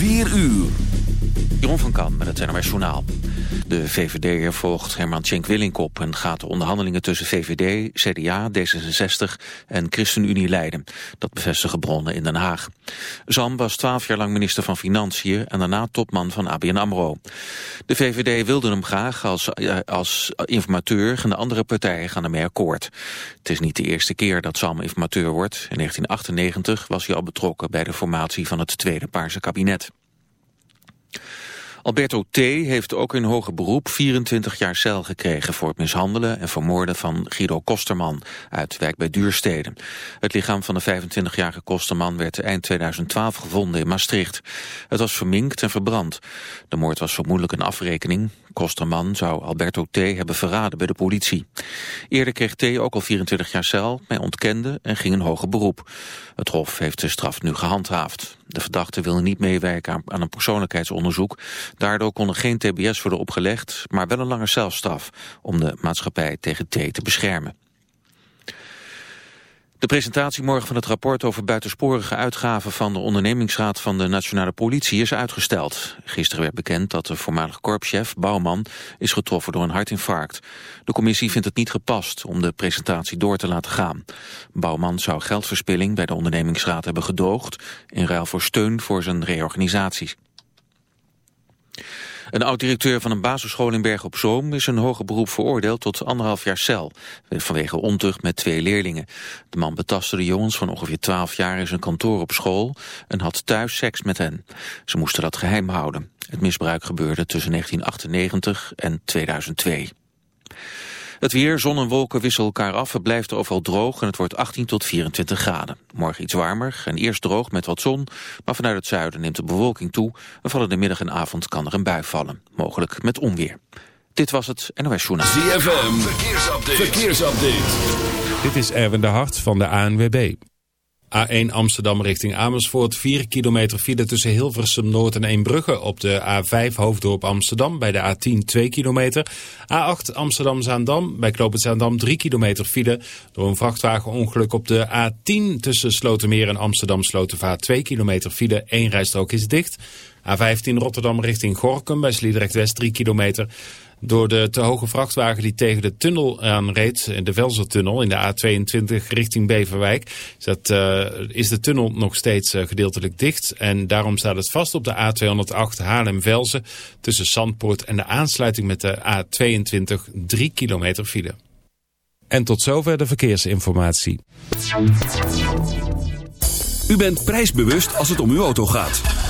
4 uur. Jeroen van Kan met het NOS Journaal. De VVD volgt Herman Tjenk Willink op en gaat de onderhandelingen tussen VVD, CDA, D66 en ChristenUnie leiden. Dat bevestigen bronnen in Den Haag. Zam was twaalf jaar lang minister van Financiën en daarna topman van ABN AMRO. De VVD wilde hem graag als, eh, als informateur en de andere partijen gaan ermee akkoord. Het is niet de eerste keer dat Zam informateur wordt. In 1998 was hij al betrokken bij de formatie van het Tweede Paarse kabinet. Alberto T. heeft ook in hoger beroep 24 jaar cel gekregen voor het mishandelen en vermoorden van Guido Kosterman uit Wijk bij Duurstede. Het lichaam van de 25-jarige Kosterman werd eind 2012 gevonden in Maastricht. Het was verminkt en verbrand. De moord was vermoedelijk een afrekening. Kosterman zou Alberto T. hebben verraden bij de politie. Eerder kreeg T. ook al 24 jaar cel, maar ontkende en ging een hoger beroep. Het Hof heeft de straf nu gehandhaafd. De verdachte wilde niet meewerken aan een persoonlijkheidsonderzoek. Daardoor kon er geen tbs worden opgelegd, maar wel een lange celstraf... om de maatschappij tegen T. te beschermen. De presentatie morgen van het rapport over buitensporige uitgaven van de ondernemingsraad van de Nationale Politie is uitgesteld. Gisteren werd bekend dat de voormalige korpschef Bouwman is getroffen door een hartinfarct. De commissie vindt het niet gepast om de presentatie door te laten gaan. Bouwman zou geldverspilling bij de ondernemingsraad hebben gedoogd in ruil voor steun voor zijn reorganisatie. Een oud-directeur van een basisschool in Berg op Zoom is een hoger beroep veroordeeld tot anderhalf jaar cel, vanwege ontucht met twee leerlingen. De man betastte de jongens van ongeveer 12 jaar in zijn kantoor op school en had thuis seks met hen. Ze moesten dat geheim houden. Het misbruik gebeurde tussen 1998 en 2002. Het weer, zon en wolken wisselen elkaar af. Het blijft overal droog en het wordt 18 tot 24 graden. Morgen iets warmer en eerst droog met wat zon. Maar vanuit het zuiden neemt de bewolking toe. En vallen de middag en avond kan er een bui vallen. Mogelijk met onweer. Dit was het NOS Journaal. ZFM, verkeersupdate. verkeersupdate. Dit is Erwin de Hart van de ANWB. A1 Amsterdam richting Amersfoort. 4 kilometer file tussen Hilversum Noord en Eembrugge. Op de A5 Hoofddorp Amsterdam. Bij de A10 2 kilometer. A8 Amsterdam Zaandam. Bij Knoopend Zaandam 3 kilometer file. Door een vrachtwagenongeluk op de A10 tussen Slotermeer en Amsterdam Slotervaart. 2 kilometer file. Eén rijstrook is dicht. A15 Rotterdam richting Gorkum. Bij Sliedrecht West 3 kilometer. Door de te hoge vrachtwagen die tegen de tunnel aanreed, de Velsertunnel in de A22 richting Beverwijk, is, dat, uh, is de tunnel nog steeds uh, gedeeltelijk dicht. En daarom staat het vast op de A208 Haarlem-Velzen tussen Zandpoort en de aansluiting met de A22 3 kilometer file. En tot zover de verkeersinformatie. U bent prijsbewust als het om uw auto gaat.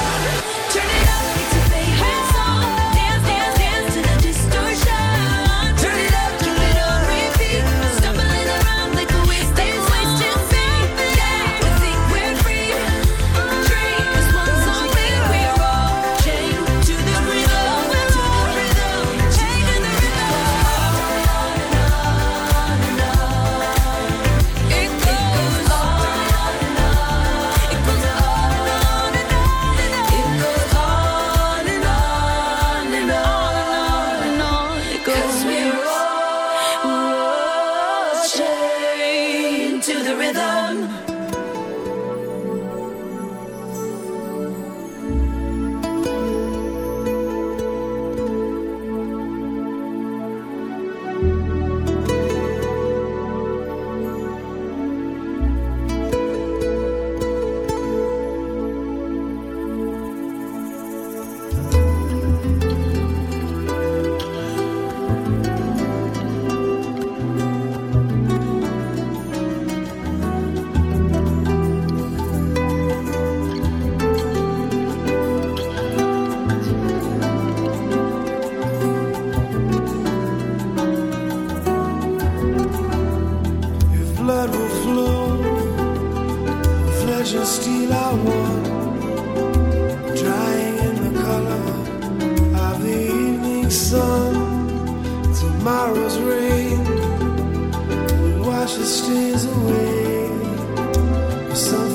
blood will flow, flesh and steel are one, drying in the color of the evening sun. Tomorrow's rain will wash the stains away. Some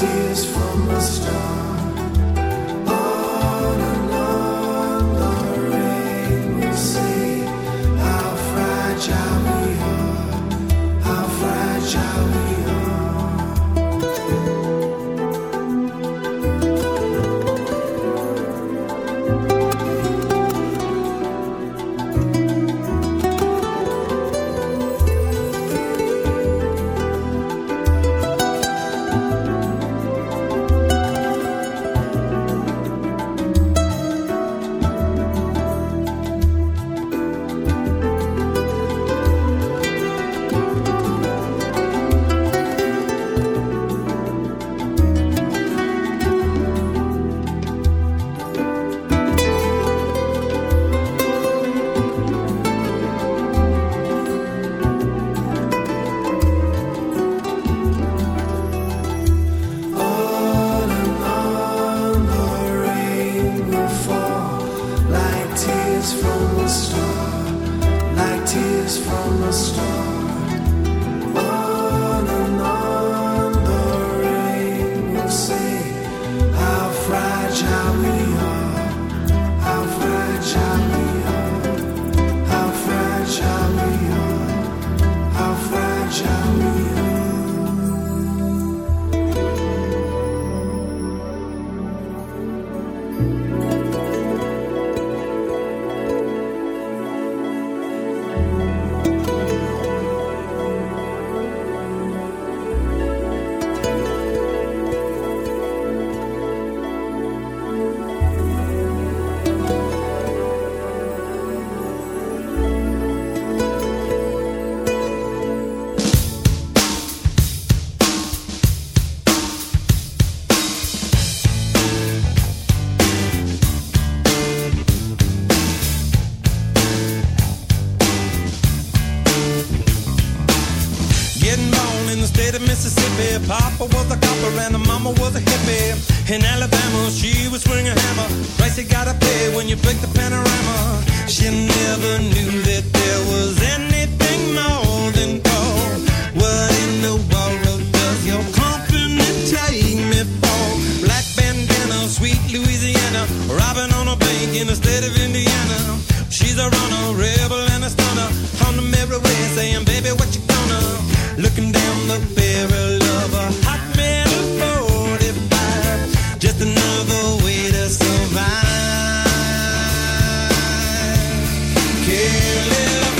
tears from the sky. Feeling